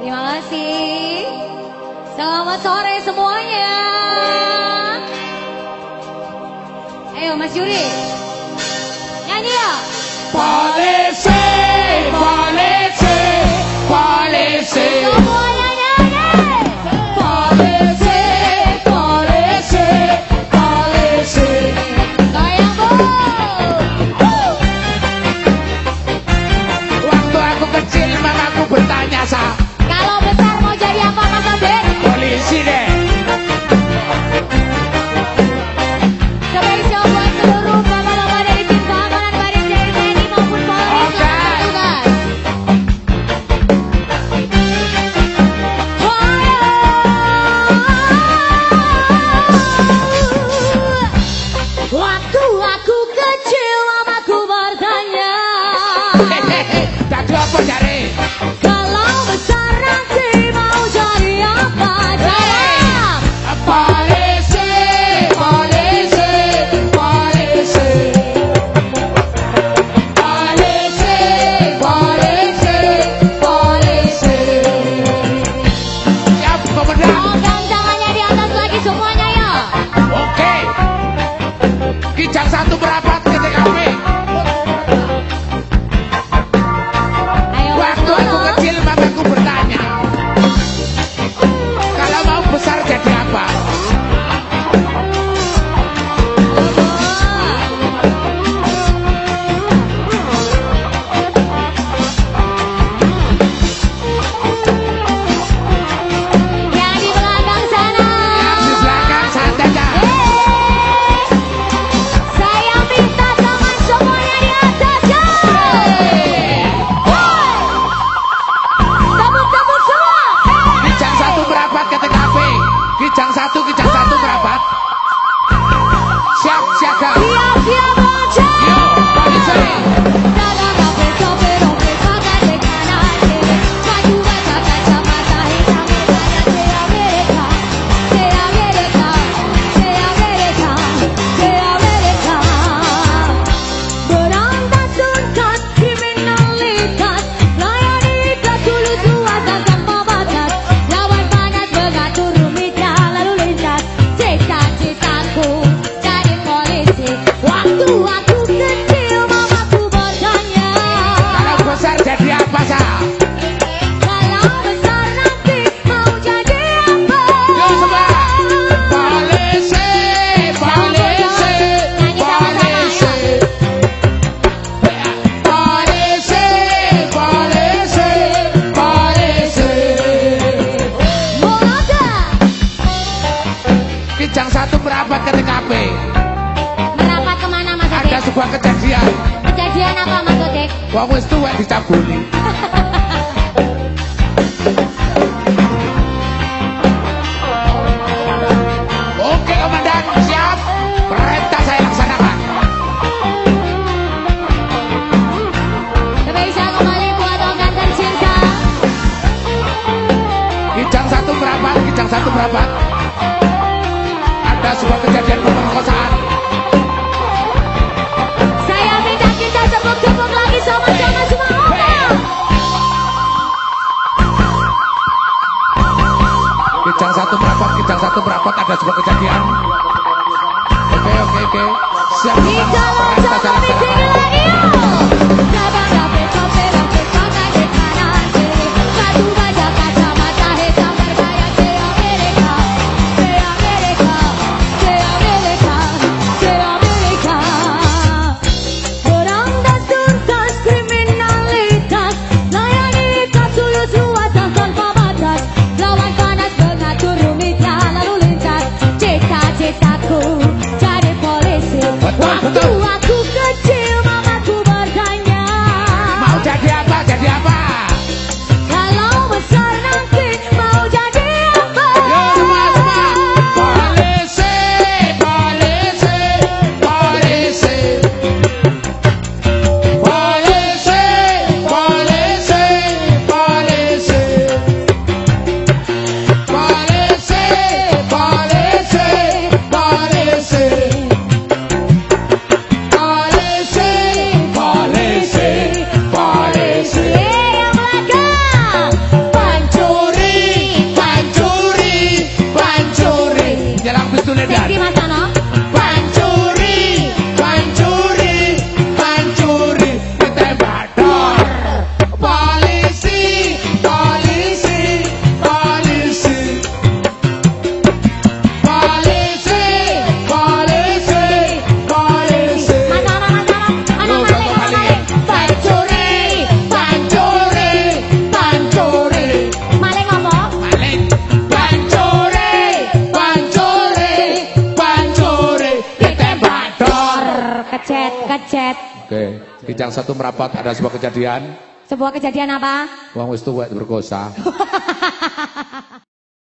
Terima kasih. Selamat sore semuanya. Ayo Mas Yuri. Nyanyi ya. Polisi, polisi, polisi. Semua Aku kecil, mamaku bertanya. Hehehe, tak apa tadi satu berapa? merapat ke TKP merapat ke mana Mas Odek? ada sebuah kejadian kejadian apa Mas Odek? wong wis tuwek dicabuli Oke komandan siap perintah saya laksanakan Spesial kembali buat Ongkar Tercinta Kijang satu berapa? kijang satu berapa? satu berapot kijang satu berapot ada sebuah kejadian. Oke oke oke. Siap kita lanjut lagi le da kecet, kecet. Oke, kijang satu merapat ada sebuah kejadian. Sebuah kejadian apa? Wong wis tuwek berkosa.